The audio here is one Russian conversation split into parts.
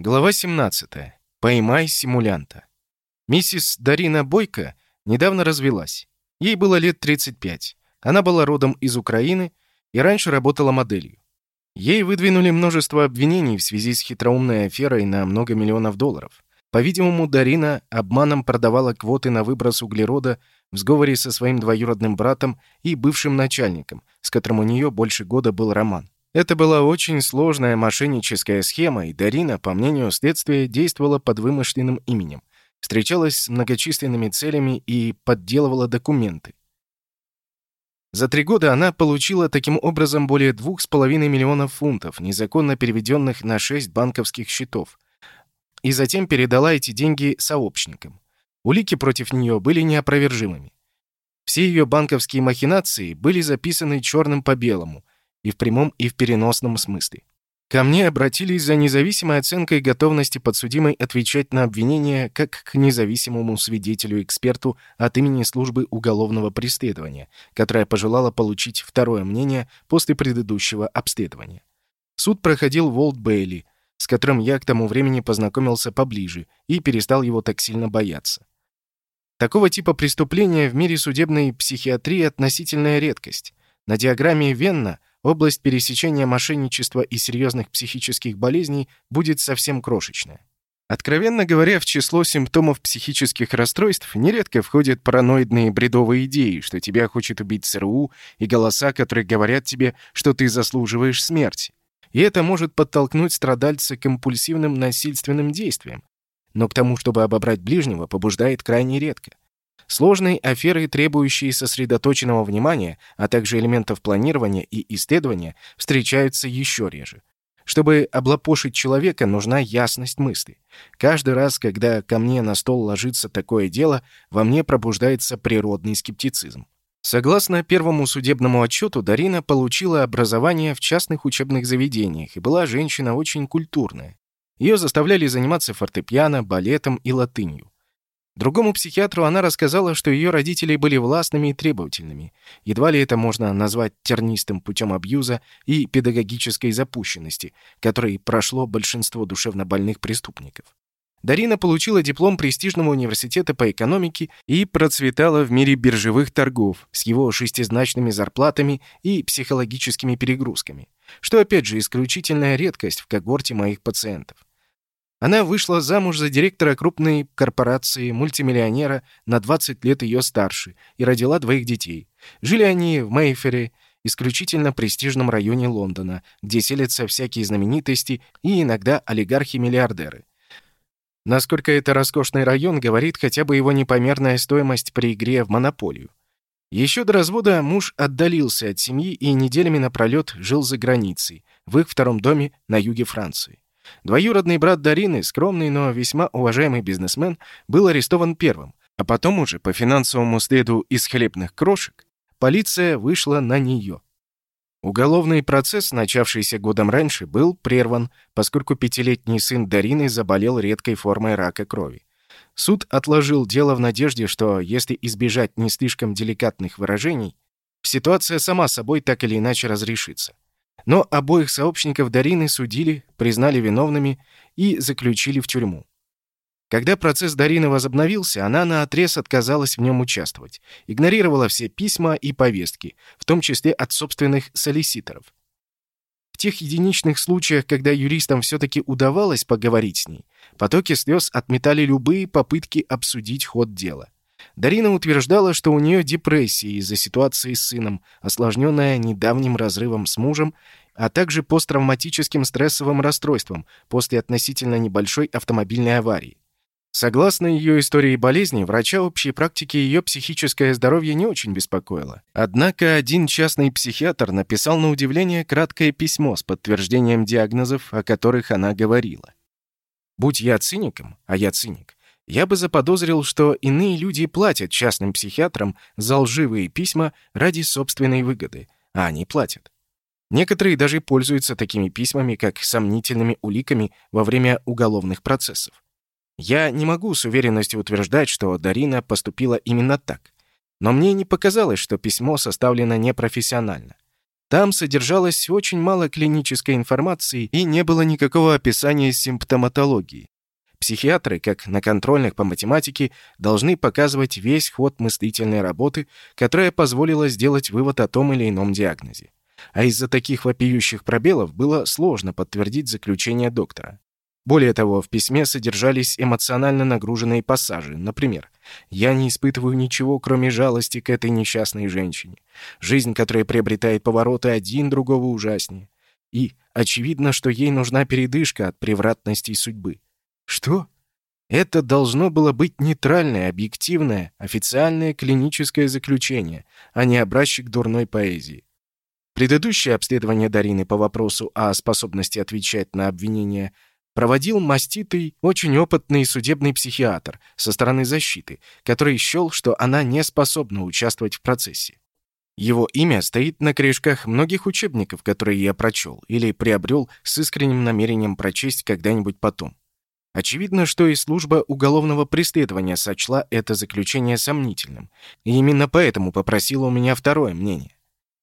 Глава 17. Поймай симулянта. Миссис Дарина Бойко недавно развелась. Ей было лет 35. Она была родом из Украины и раньше работала моделью. Ей выдвинули множество обвинений в связи с хитроумной аферой на много миллионов долларов. По-видимому, Дарина обманом продавала квоты на выброс углерода в сговоре со своим двоюродным братом и бывшим начальником, с которым у нее больше года был роман. Это была очень сложная мошенническая схема, и Дарина, по мнению следствия, действовала под вымышленным именем, встречалась с многочисленными целями и подделывала документы. За три года она получила таким образом более 2,5 миллионов фунтов, незаконно переведенных на шесть банковских счетов, и затем передала эти деньги сообщникам. Улики против нее были неопровержимыми. Все ее банковские махинации были записаны черным по белому, и в прямом, и в переносном смысле. Ко мне обратились за независимой оценкой готовности подсудимой отвечать на обвинения как к независимому свидетелю-эксперту от имени службы уголовного преследования, которая пожелала получить второе мнение после предыдущего обследования. Суд проходил в Олд-Бейли, с которым я к тому времени познакомился поближе и перестал его так сильно бояться. Такого типа преступления в мире судебной психиатрии относительная редкость. На диаграмме Венна область пересечения мошенничества и серьезных психических болезней будет совсем крошечная. Откровенно говоря, в число симптомов психических расстройств нередко входят параноидные бредовые идеи, что тебя хочет убить ЦРУ, и голоса, которые говорят тебе, что ты заслуживаешь смерти. И это может подтолкнуть страдальца к импульсивным насильственным действиям, но к тому, чтобы обобрать ближнего, побуждает крайне редко. Сложные аферы, требующие сосредоточенного внимания, а также элементов планирования и исследования, встречаются еще реже. Чтобы облапошить человека, нужна ясность мысли. Каждый раз, когда ко мне на стол ложится такое дело, во мне пробуждается природный скептицизм. Согласно первому судебному отчету, Дарина получила образование в частных учебных заведениях и была женщина очень культурная. Ее заставляли заниматься фортепиано, балетом и латынью. Другому психиатру она рассказала, что ее родители были властными и требовательными. Едва ли это можно назвать тернистым путем абьюза и педагогической запущенности, которой прошло большинство душевнобольных преступников. Дарина получила диплом престижного университета по экономике и процветала в мире биржевых торгов с его шестизначными зарплатами и психологическими перегрузками, что опять же исключительная редкость в когорте моих пациентов. Она вышла замуж за директора крупной корпорации, мультимиллионера, на 20 лет ее старше, и родила двоих детей. Жили они в Мейфере, исключительно престижном районе Лондона, где селятся всякие знаменитости и иногда олигархи-миллиардеры. Насколько это роскошный район, говорит хотя бы его непомерная стоимость при игре в монополию. Еще до развода муж отдалился от семьи и неделями напролет жил за границей, в их втором доме на юге Франции. Двоюродный брат Дарины, скромный, но весьма уважаемый бизнесмен, был арестован первым, а потом уже по финансовому следу из хлебных крошек полиция вышла на нее. Уголовный процесс, начавшийся годом раньше, был прерван, поскольку пятилетний сын Дарины заболел редкой формой рака крови. Суд отложил дело в надежде, что если избежать не слишком деликатных выражений, ситуация сама собой так или иначе разрешится. Но обоих сообщников Дарины судили, признали виновными и заключили в тюрьму. Когда процесс Дарины возобновился, она наотрез отказалась в нем участвовать, игнорировала все письма и повестки, в том числе от собственных солиситоров. В тех единичных случаях, когда юристам все-таки удавалось поговорить с ней, потоки слез отметали любые попытки обсудить ход дела. Дарина утверждала, что у нее депрессия из-за ситуации с сыном, осложненная недавним разрывом с мужем, а также посттравматическим стрессовым расстройством после относительно небольшой автомобильной аварии. Согласно ее истории болезни, врача общей практики ее психическое здоровье не очень беспокоило. Однако один частный психиатр написал на удивление краткое письмо с подтверждением диагнозов, о которых она говорила. Будь я циником, а я циник, я бы заподозрил, что иные люди платят частным психиатрам за лживые письма ради собственной выгоды, а они платят. Некоторые даже пользуются такими письмами как сомнительными уликами во время уголовных процессов. Я не могу с уверенностью утверждать, что Дарина поступила именно так. Но мне не показалось, что письмо составлено непрофессионально. Там содержалось очень мало клинической информации и не было никакого описания симптоматологии. Психиатры, как на контрольных по математике, должны показывать весь ход мыслительной работы, которая позволила сделать вывод о том или ином диагнозе. А из-за таких вопиющих пробелов было сложно подтвердить заключение доктора. Более того, в письме содержались эмоционально нагруженные пассажи. Например, «Я не испытываю ничего, кроме жалости к этой несчастной женщине. Жизнь, которая приобретает повороты один другого ужаснее. И очевидно, что ей нужна передышка от превратностей судьбы. Что? Это должно было быть нейтральное, объективное, официальное клиническое заключение, а не образчик дурной поэзии. Предыдущее обследование Дарины по вопросу о способности отвечать на обвинения проводил маститый, очень опытный судебный психиатр со стороны защиты, который счел, что она не способна участвовать в процессе. Его имя стоит на корешках многих учебников, которые я прочел или приобрел с искренним намерением прочесть когда-нибудь потом. Очевидно, что и служба уголовного преследования сочла это заключение сомнительным, и именно поэтому попросила у меня второе мнение.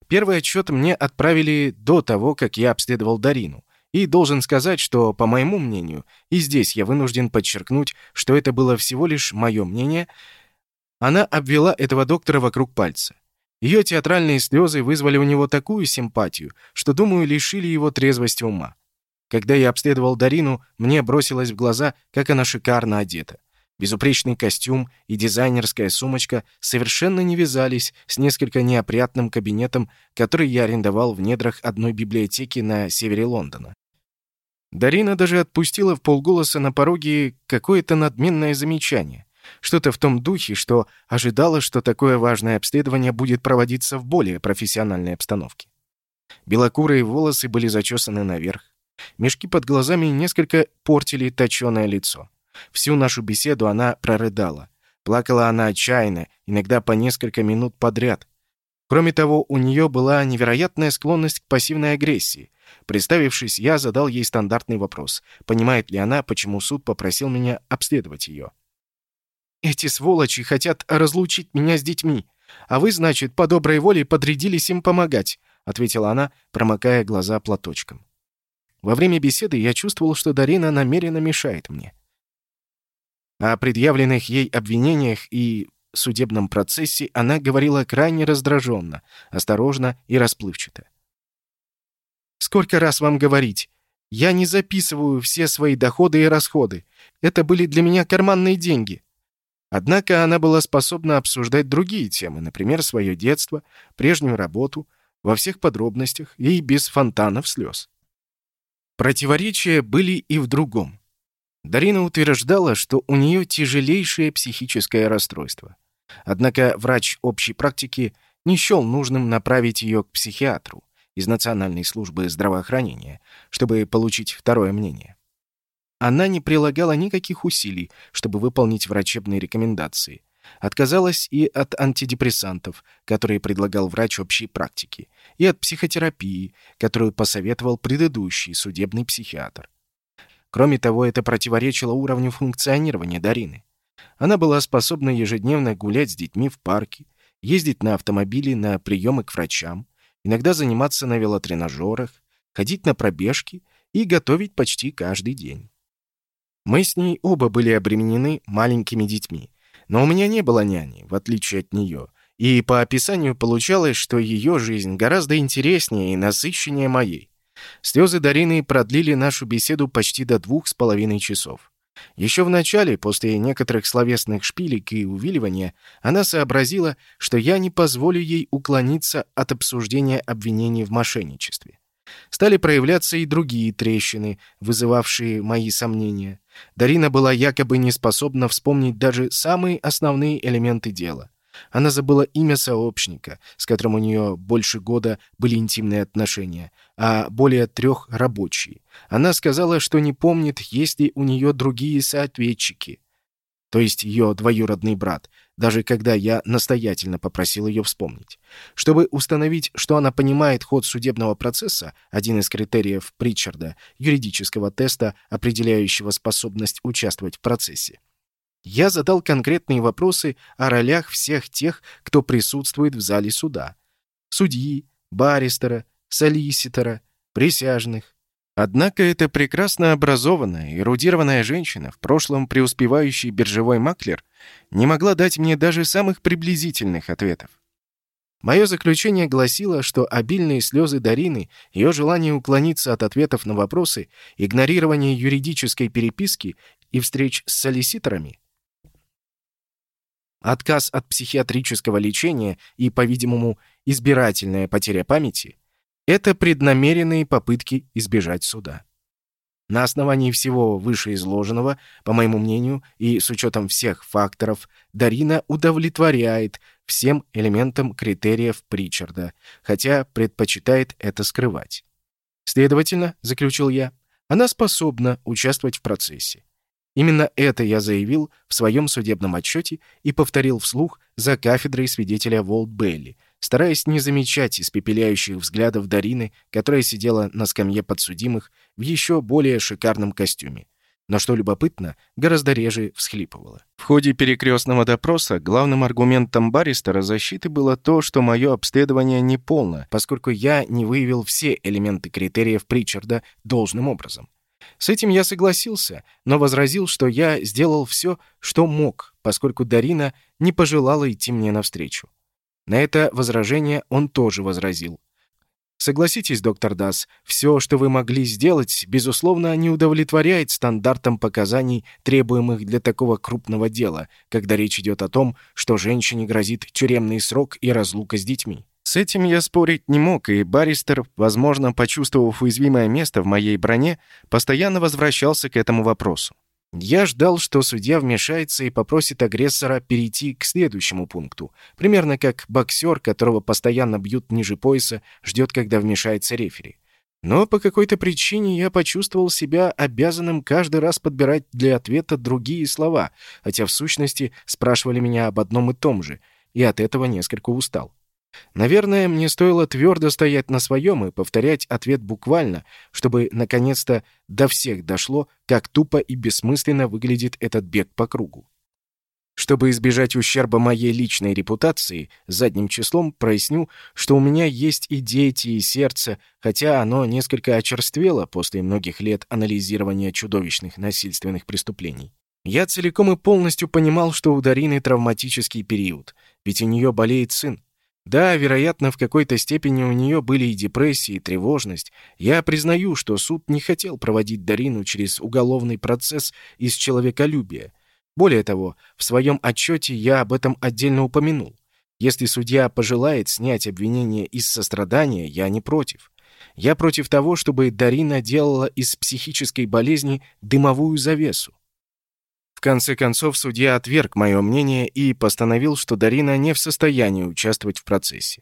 Первый отчет мне отправили до того, как я обследовал Дарину, и должен сказать, что, по моему мнению, и здесь я вынужден подчеркнуть, что это было всего лишь мое мнение, она обвела этого доктора вокруг пальца. Ее театральные слезы вызвали у него такую симпатию, что, думаю, лишили его трезвости ума. Когда я обследовал Дарину, мне бросилось в глаза, как она шикарно одета. Безупречный костюм и дизайнерская сумочка совершенно не вязались с несколько неопрятным кабинетом, который я арендовал в недрах одной библиотеки на севере Лондона. Дарина даже отпустила в полголоса на пороге какое-то надменное замечание. Что-то в том духе, что ожидала, что такое важное обследование будет проводиться в более профессиональной обстановке. Белокурые волосы были зачесаны наверх. Мешки под глазами несколько портили точёное лицо. Всю нашу беседу она прорыдала. Плакала она отчаянно, иногда по несколько минут подряд. Кроме того, у нее была невероятная склонность к пассивной агрессии. Представившись, я задал ей стандартный вопрос. Понимает ли она, почему суд попросил меня обследовать ее? «Эти сволочи хотят разлучить меня с детьми, а вы, значит, по доброй воле подрядились им помогать», ответила она, промокая глаза платочком. Во время беседы я чувствовал, что Дарина намеренно мешает мне. О предъявленных ей обвинениях и судебном процессе она говорила крайне раздраженно, осторожно и расплывчато. «Сколько раз вам говорить? Я не записываю все свои доходы и расходы. Это были для меня карманные деньги». Однако она была способна обсуждать другие темы, например, свое детство, прежнюю работу, во всех подробностях и без фонтанов слез. Противоречия были и в другом. Дарина утверждала, что у нее тяжелейшее психическое расстройство. Однако врач общей практики не счел нужным направить ее к психиатру из Национальной службы здравоохранения, чтобы получить второе мнение. Она не прилагала никаких усилий, чтобы выполнить врачебные рекомендации. Отказалась и от антидепрессантов, которые предлагал врач общей практики, и от психотерапии, которую посоветовал предыдущий судебный психиатр. Кроме того, это противоречило уровню функционирования Дарины. Она была способна ежедневно гулять с детьми в парке, ездить на автомобиле на приемы к врачам, иногда заниматься на велотренажерах, ходить на пробежки и готовить почти каждый день. Мы с ней оба были обременены маленькими детьми, но у меня не было няни, в отличие от нее, и по описанию получалось, что ее жизнь гораздо интереснее и насыщеннее моей. Слезы Дарины продлили нашу беседу почти до двух с половиной часов. Еще в начале, после некоторых словесных шпилек и увиливания, она сообразила, что я не позволю ей уклониться от обсуждения обвинений в мошенничестве. Стали проявляться и другие трещины, вызывавшие мои сомнения. Дарина была якобы не способна вспомнить даже самые основные элементы дела. Она забыла имя сообщника, с которым у нее больше года были интимные отношения, а более трех — рабочие. Она сказала, что не помнит, есть ли у нее другие соответчики, то есть ее двоюродный брат, даже когда я настоятельно попросил ее вспомнить. Чтобы установить, что она понимает ход судебного процесса, один из критериев Притчарда, юридического теста, определяющего способность участвовать в процессе. Я задал конкретные вопросы о ролях всех тех, кто присутствует в зале суда. Судьи, баристера, солиситора, присяжных. Однако эта прекрасно образованная, эрудированная женщина, в прошлом преуспевающий биржевой маклер, не могла дать мне даже самых приблизительных ответов. Мое заключение гласило, что обильные слезы Дарины, ее желание уклониться от ответов на вопросы, игнорирование юридической переписки и встреч с солиситорами, отказ от психиатрического лечения и, по-видимому, избирательная потеря памяти — это преднамеренные попытки избежать суда. На основании всего вышеизложенного, по моему мнению, и с учетом всех факторов, Дарина удовлетворяет всем элементам критериев Причарда, хотя предпочитает это скрывать. Следовательно, заключил я, она способна участвовать в процессе. Именно это я заявил в своем судебном отчете и повторил вслух за кафедрой свидетеля Волт Белли, стараясь не замечать испепеляющих взглядов Дарины, которая сидела на скамье подсудимых в еще более шикарном костюме. Но что любопытно, гораздо реже всхлипывала. В ходе перекрестного допроса главным аргументом баристера защиты было то, что мое обследование неполно, поскольку я не выявил все элементы критериев Причарда должным образом. С этим я согласился, но возразил, что я сделал все, что мог, поскольку Дарина не пожелала идти мне навстречу. На это возражение он тоже возразил. Согласитесь, доктор Дас, все, что вы могли сделать, безусловно, не удовлетворяет стандартам показаний, требуемых для такого крупного дела, когда речь идет о том, что женщине грозит тюремный срок и разлука с детьми. С этим я спорить не мог, и баристер, возможно, почувствовав уязвимое место в моей броне, постоянно возвращался к этому вопросу. Я ждал, что судья вмешается и попросит агрессора перейти к следующему пункту, примерно как боксер, которого постоянно бьют ниже пояса, ждет, когда вмешается рефери. Но по какой-то причине я почувствовал себя обязанным каждый раз подбирать для ответа другие слова, хотя в сущности спрашивали меня об одном и том же, и от этого несколько устал. Наверное, мне стоило твердо стоять на своем и повторять ответ буквально, чтобы наконец-то до всех дошло, как тупо и бессмысленно выглядит этот бег по кругу. Чтобы избежать ущерба моей личной репутации, задним числом проясню, что у меня есть и дети, и сердце, хотя оно несколько очерствело после многих лет анализирования чудовищных насильственных преступлений. Я целиком и полностью понимал, что у Дарины травматический период, ведь у нее болеет сын. Да, вероятно, в какой-то степени у нее были и депрессия, и тревожность. Я признаю, что суд не хотел проводить Дарину через уголовный процесс из человеколюбия. Более того, в своем отчете я об этом отдельно упомянул. Если судья пожелает снять обвинение из сострадания, я не против. Я против того, чтобы Дарина делала из психической болезни дымовую завесу конце концов, судья отверг мое мнение и постановил, что Дарина не в состоянии участвовать в процессе.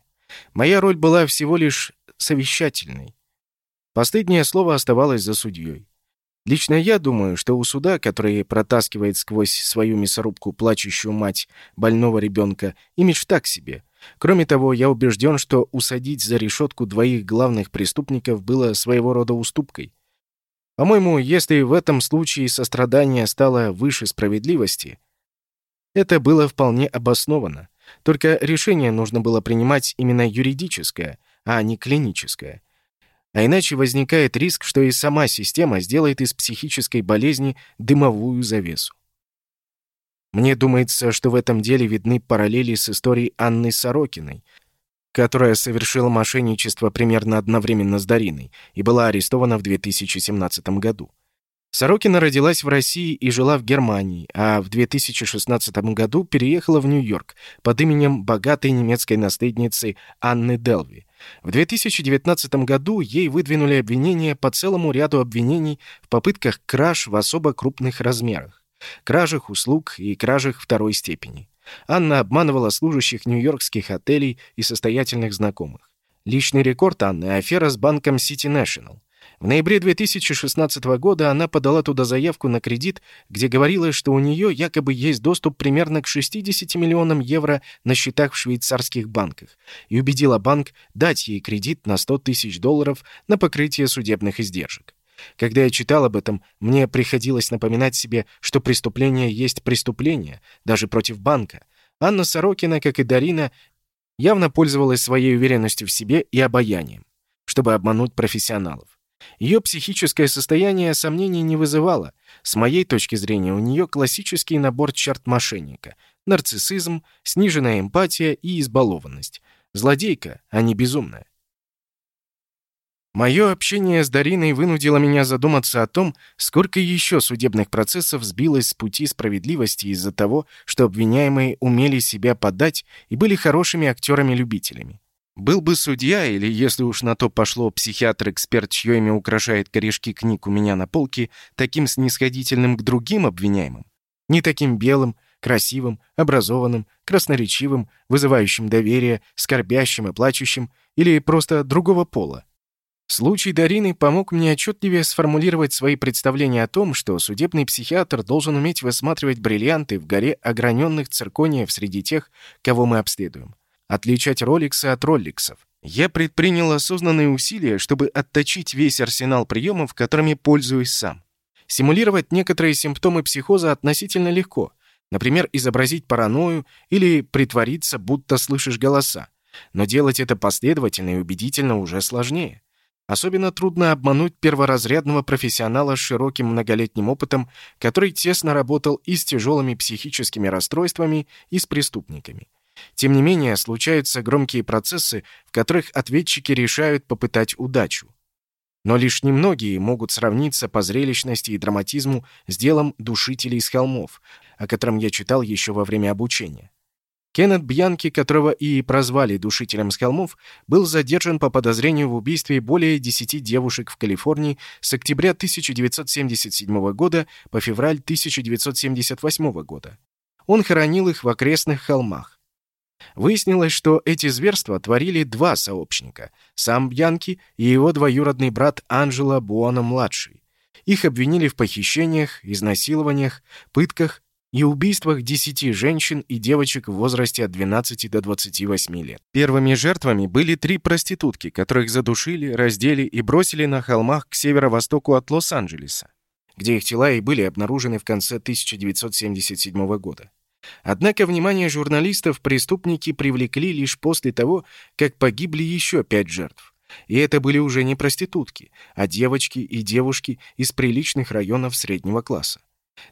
Моя роль была всего лишь совещательной. Последнее слово оставалось за судьей. Лично я думаю, что у суда, который протаскивает сквозь свою мясорубку плачущую мать больного ребенка, имидж так себе. Кроме того, я убежден, что усадить за решетку двоих главных преступников было своего рода уступкой. По-моему, если в этом случае сострадание стало выше справедливости, это было вполне обосновано. Только решение нужно было принимать именно юридическое, а не клиническое. А иначе возникает риск, что и сама система сделает из психической болезни дымовую завесу. Мне думается, что в этом деле видны параллели с историей Анны Сорокиной, которая совершила мошенничество примерно одновременно с Дариной и была арестована в 2017 году. Сорокина родилась в России и жила в Германии, а в 2016 году переехала в Нью-Йорк под именем богатой немецкой наследницы Анны Делви. В 2019 году ей выдвинули обвинения по целому ряду обвинений в попытках краж в особо крупных размерах, кражах услуг и кражах второй степени. Анна обманывала служащих нью-йоркских отелей и состоятельных знакомых. Личный рекорд Анны – афера с банком City National. В ноябре 2016 года она подала туда заявку на кредит, где говорила, что у нее якобы есть доступ примерно к 60 миллионам евро на счетах в швейцарских банках, и убедила банк дать ей кредит на 100 тысяч долларов на покрытие судебных издержек. Когда я читал об этом, мне приходилось напоминать себе, что преступление есть преступление, даже против банка. Анна Сорокина, как и Дарина, явно пользовалась своей уверенностью в себе и обаянием. чтобы обмануть профессионалов. Ее психическое состояние сомнений не вызывало. С моей точки зрения, у нее классический набор черт мошенника. Нарциссизм, сниженная эмпатия и избалованность. Злодейка, а не безумная. Мое общение с Дариной вынудило меня задуматься о том, сколько еще судебных процессов сбилось с пути справедливости из-за того, что обвиняемые умели себя подать и были хорошими актерами-любителями. Был бы судья, или, если уж на то пошло, психиатр-эксперт, чье имя украшает корешки книг у меня на полке, таким снисходительным к другим обвиняемым, не таким белым, красивым, образованным, красноречивым, вызывающим доверие, скорбящим и плачущим, или просто другого пола. Случай Дарины помог мне отчетливее сформулировать свои представления о том, что судебный психиатр должен уметь высматривать бриллианты в горе ограненных циркониев среди тех, кого мы обследуем отличать роликсы от ролликсов. Я предпринял осознанные усилия, чтобы отточить весь арсенал приемов, которыми пользуюсь сам. Симулировать некоторые симптомы психоза относительно легко. Например, изобразить паранойю или притвориться, будто слышишь голоса. Но делать это последовательно и убедительно уже сложнее. Особенно трудно обмануть перворазрядного профессионала с широким многолетним опытом, который тесно работал и с тяжелыми психическими расстройствами, и с преступниками. Тем не менее, случаются громкие процессы, в которых ответчики решают попытать удачу. Но лишь немногие могут сравниться по зрелищности и драматизму с делом «Душителей с холмов», о котором я читал еще во время обучения. Кеннет Бьянки, которого и прозвали «Душителем с холмов», был задержан по подозрению в убийстве более 10 девушек в Калифорнии с октября 1977 года по февраль 1978 года. Он хоронил их в окрестных холмах. Выяснилось, что эти зверства творили два сообщника — сам Бьянки и его двоюродный брат Анджело Буоно-младший. Их обвинили в похищениях, изнасилованиях, пытках и убийствах десяти женщин и девочек в возрасте от 12 до 28 лет. Первыми жертвами были три проститутки, которых задушили, раздели и бросили на холмах к северо-востоку от Лос-Анджелеса, где их тела и были обнаружены в конце 1977 года. Однако внимание журналистов преступники привлекли лишь после того, как погибли еще пять жертв. И это были уже не проститутки, а девочки и девушки из приличных районов среднего класса.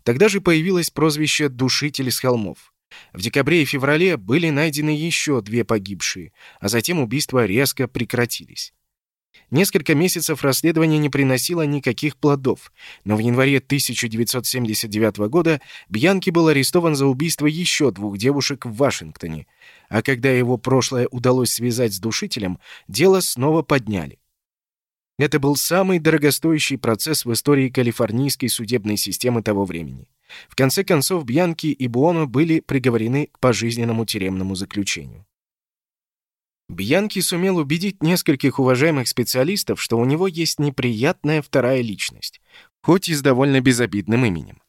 Тогда же появилось прозвище «душитель с холмов». В декабре и феврале были найдены еще две погибшие, а затем убийства резко прекратились. Несколько месяцев расследование не приносило никаких плодов, но в январе 1979 года Бьянки был арестован за убийство еще двух девушек в Вашингтоне, а когда его прошлое удалось связать с душителем, дело снова подняли. Это был самый дорогостоящий процесс в истории калифорнийской судебной системы того времени. В конце концов, Бьянки и Буоно были приговорены к пожизненному тюремному заключению. Бьянки сумел убедить нескольких уважаемых специалистов, что у него есть неприятная вторая личность, хоть и с довольно безобидным именем.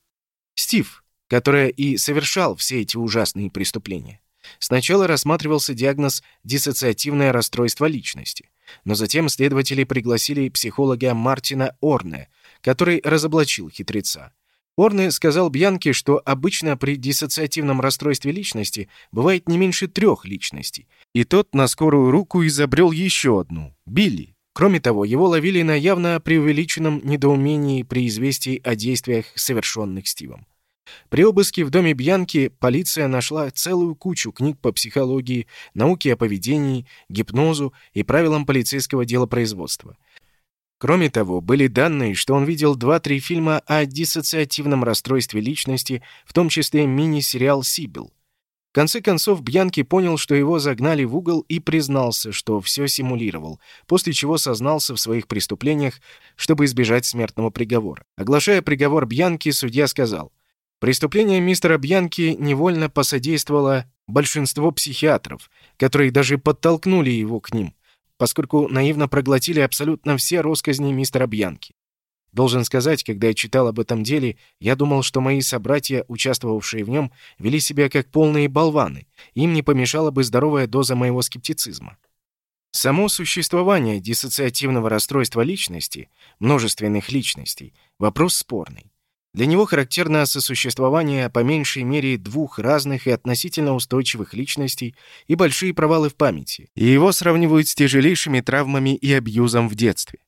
Стив, который и совершал все эти ужасные преступления. Сначала рассматривался диагноз «диссоциативное расстройство личности», но затем следователи пригласили психолога Мартина Орне, который разоблачил хитреца. Орне сказал Бьянке, что обычно при диссоциативном расстройстве личности бывает не меньше трех личностей, и тот на скорую руку изобрел еще одну — Билли. Кроме того, его ловили на явно преувеличенном недоумении при известии о действиях, совершенных Стивом. При обыске в доме Бьянки полиция нашла целую кучу книг по психологии, науке о поведении, гипнозу и правилам полицейского делопроизводства — Кроме того, были данные, что он видел 2-3 фильма о диссоциативном расстройстве личности, в том числе мини-сериал «Сибил». В конце концов, Бьянки понял, что его загнали в угол и признался, что все симулировал, после чего сознался в своих преступлениях, чтобы избежать смертного приговора. Оглашая приговор Бьянки, судья сказал, «Преступление мистера Бьянки невольно посодействовало большинство психиатров, которые даже подтолкнули его к ним поскольку наивно проглотили абсолютно все росказни мистера Бьянки. Должен сказать, когда я читал об этом деле, я думал, что мои собратья, участвовавшие в нем, вели себя как полные болваны, им не помешала бы здоровая доза моего скептицизма. Само существование диссоциативного расстройства личности, множественных личностей, вопрос спорный. Для него характерно сосуществование по меньшей мере двух разных и относительно устойчивых личностей и большие провалы в памяти, и его сравнивают с тяжелейшими травмами и абьюзом в детстве.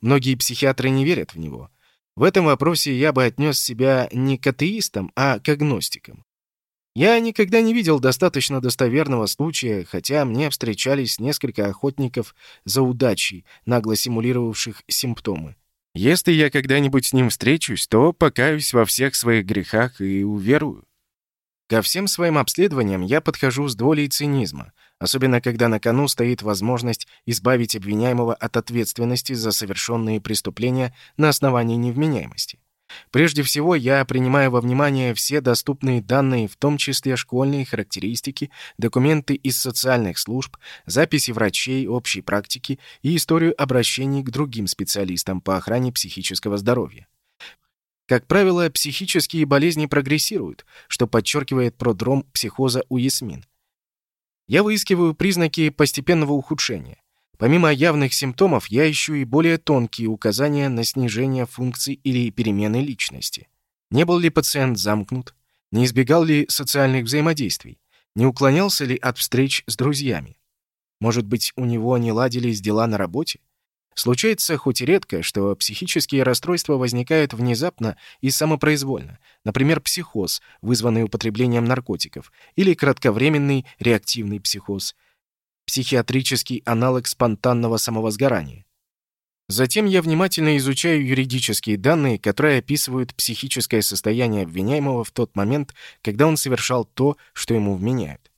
Многие психиатры не верят в него. В этом вопросе я бы отнес себя не к атеистам, а к агностикам. Я никогда не видел достаточно достоверного случая, хотя мне встречались несколько охотников за удачей, нагло симулировавших симптомы. Если я когда-нибудь с ним встречусь, то покаюсь во всех своих грехах и уверую. Ко всем своим обследованиям я подхожу с долей цинизма, особенно когда на кону стоит возможность избавить обвиняемого от ответственности за совершенные преступления на основании невменяемости. Прежде всего, я принимаю во внимание все доступные данные, в том числе школьные характеристики, документы из социальных служб, записи врачей общей практики и историю обращений к другим специалистам по охране психического здоровья. Как правило, психические болезни прогрессируют, что подчеркивает продром психоза у Ясмин. Я выискиваю признаки постепенного ухудшения. Помимо явных симптомов, я ищу и более тонкие указания на снижение функций или перемены личности. Не был ли пациент замкнут? Не избегал ли социальных взаимодействий? Не уклонялся ли от встреч с друзьями? Может быть, у него не ладились дела на работе? Случается хоть и редко, что психические расстройства возникают внезапно и самопроизвольно, например, психоз, вызванный употреблением наркотиков, или кратковременный реактивный психоз – психиатрический аналог спонтанного самовозгорания. Затем я внимательно изучаю юридические данные, которые описывают психическое состояние обвиняемого в тот момент, когда он совершал то, что ему вменяют.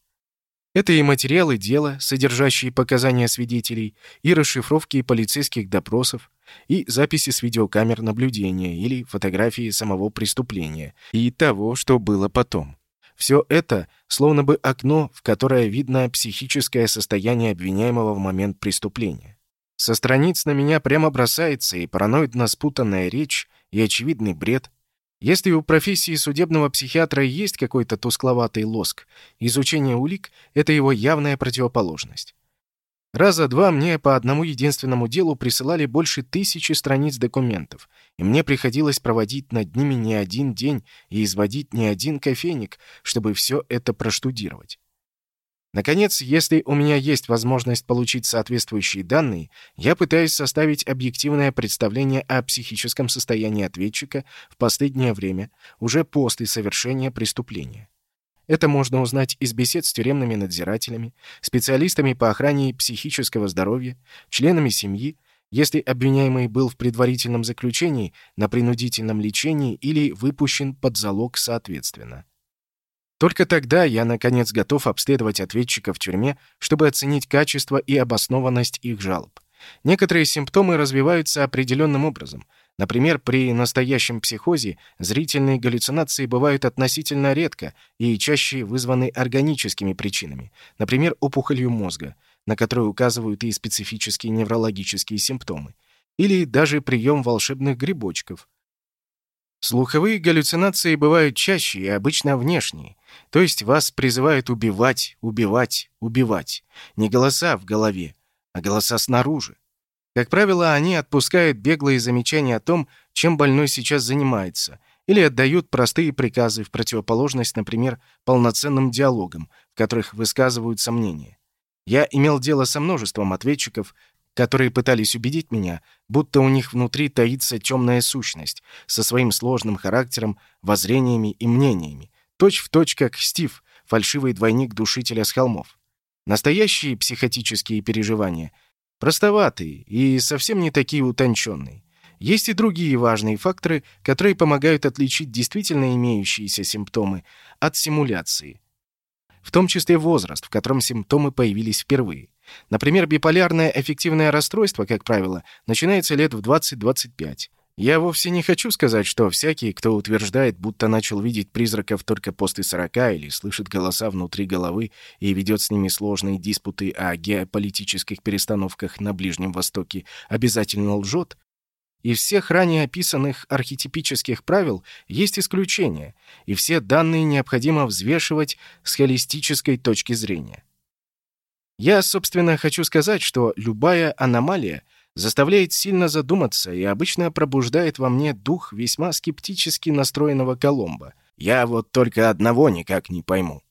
Это и материалы дела, содержащие показания свидетелей, и расшифровки полицейских допросов, и записи с видеокамер наблюдения или фотографии самого преступления, и того, что было потом. Все это словно бы окно, в которое видно психическое состояние обвиняемого в момент преступления. Со страниц на меня прямо бросается и параноидно спутанная речь, и очевидный бред. Если у профессии судебного психиатра есть какой-то тускловатый лоск, изучение улик — это его явная противоположность. Раза два мне по одному единственному делу присылали больше тысячи страниц документов, и мне приходилось проводить над ними не один день и изводить не один кофейник, чтобы все это проштудировать. Наконец, если у меня есть возможность получить соответствующие данные, я пытаюсь составить объективное представление о психическом состоянии ответчика в последнее время, уже после совершения преступления. Это можно узнать из бесед с тюремными надзирателями, специалистами по охране психического здоровья, членами семьи, если обвиняемый был в предварительном заключении, на принудительном лечении или выпущен под залог соответственно. Только тогда я, наконец, готов обследовать ответчика в тюрьме, чтобы оценить качество и обоснованность их жалоб. Некоторые симптомы развиваются определенным образом — Например, при настоящем психозе зрительные галлюцинации бывают относительно редко и чаще вызваны органическими причинами, например, опухолью мозга, на которую указывают и специфические неврологические симптомы, или даже прием волшебных грибочков. Слуховые галлюцинации бывают чаще и обычно внешние, то есть вас призывают убивать, убивать, убивать. Не голоса в голове, а голоса снаружи. Как правило, они отпускают беглые замечания о том, чем больной сейчас занимается, или отдают простые приказы в противоположность, например, полноценным диалогам, в которых высказывают сомнения. Я имел дело со множеством ответчиков, которые пытались убедить меня, будто у них внутри таится темная сущность со своим сложным характером, воззрениями и мнениями, точь в точь как Стив, фальшивый двойник душителя с холмов. Настоящие психотические переживания Простоватые и совсем не такие утонченные. Есть и другие важные факторы, которые помогают отличить действительно имеющиеся симптомы от симуляции. В том числе возраст, в котором симптомы появились впервые. Например, биполярное эффективное расстройство, как правило, начинается лет в 20-25. Я вовсе не хочу сказать, что всякий, кто утверждает, будто начал видеть призраков только после сорока или слышит голоса внутри головы и ведет с ними сложные диспуты о геополитических перестановках на Ближнем Востоке, обязательно лжет. Из всех ранее описанных архетипических правил есть исключения, и все данные необходимо взвешивать с холистической точки зрения. Я, собственно, хочу сказать, что любая аномалия заставляет сильно задуматься и обычно пробуждает во мне дух весьма скептически настроенного Коломбо. Я вот только одного никак не пойму.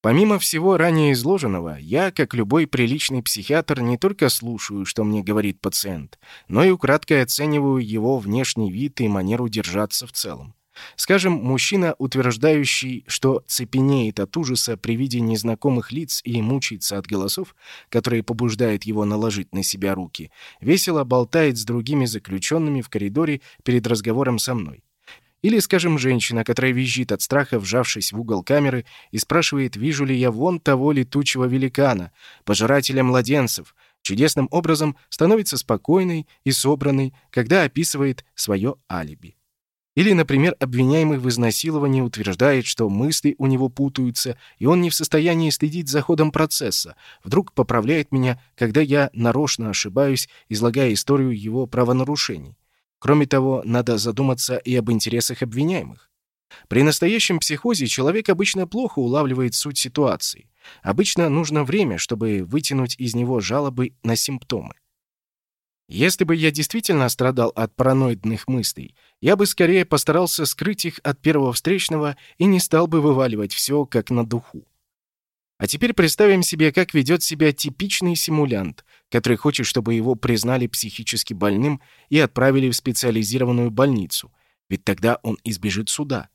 Помимо всего ранее изложенного, я, как любой приличный психиатр, не только слушаю, что мне говорит пациент, но и украдкой оцениваю его внешний вид и манеру держаться в целом. Скажем, мужчина, утверждающий, что цепенеет от ужаса при виде незнакомых лиц и мучается от голосов, которые побуждают его наложить на себя руки, весело болтает с другими заключенными в коридоре перед разговором со мной. Или, скажем, женщина, которая визжит от страха, вжавшись в угол камеры, и спрашивает, вижу ли я вон того летучего великана, пожирателя младенцев, чудесным образом становится спокойной и собранной, когда описывает свое алиби. Или, например, обвиняемый в изнасиловании утверждает, что мысли у него путаются, и он не в состоянии следить за ходом процесса, вдруг поправляет меня, когда я нарочно ошибаюсь, излагая историю его правонарушений. Кроме того, надо задуматься и об интересах обвиняемых. При настоящем психозе человек обычно плохо улавливает суть ситуации. Обычно нужно время, чтобы вытянуть из него жалобы на симптомы. Если бы я действительно страдал от параноидных мыслей, я бы скорее постарался скрыть их от первого встречного и не стал бы вываливать все как на духу. А теперь представим себе, как ведет себя типичный симулянт, который хочет, чтобы его признали психически больным и отправили в специализированную больницу, ведь тогда он избежит суда.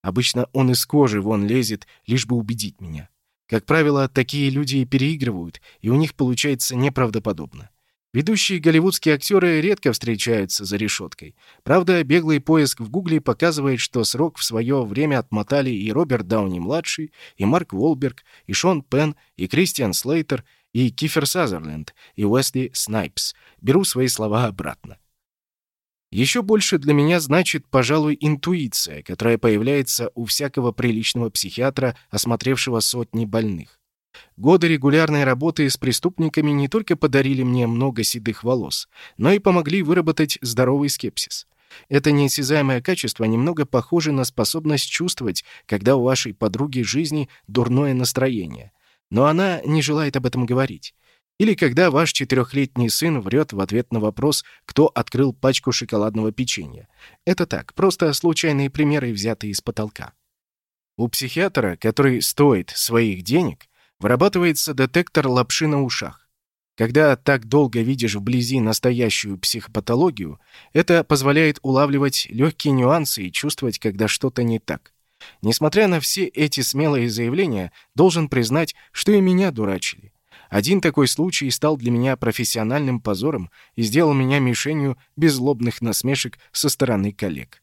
Обычно он из кожи вон лезет, лишь бы убедить меня. Как правило, такие люди и переигрывают, и у них получается неправдоподобно. Ведущие голливудские актеры редко встречаются за решеткой. Правда, беглый поиск в Гугле показывает, что срок в свое время отмотали и Роберт Дауни-младший, и Марк Уолберг, и Шон Пен, и Кристиан Слейтер, и Кифер Сазерленд, и Уэсли Снайпс. Беру свои слова обратно. Еще больше для меня значит, пожалуй, интуиция, которая появляется у всякого приличного психиатра, осмотревшего сотни больных. Годы регулярной работы с преступниками не только подарили мне много седых волос, но и помогли выработать здоровый скепсис. Это неосязаемое качество немного похоже на способность чувствовать, когда у вашей подруги жизни дурное настроение. Но она не желает об этом говорить. Или когда ваш четырехлетний сын врет в ответ на вопрос, кто открыл пачку шоколадного печенья. Это так, просто случайные примеры, взятые из потолка. У психиатра, который стоит своих денег, Вырабатывается детектор лапши на ушах. Когда так долго видишь вблизи настоящую психопатологию, это позволяет улавливать легкие нюансы и чувствовать, когда что-то не так. Несмотря на все эти смелые заявления, должен признать, что и меня дурачили. Один такой случай стал для меня профессиональным позором и сделал меня мишенью беззлобных насмешек со стороны коллег.